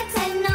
like ten.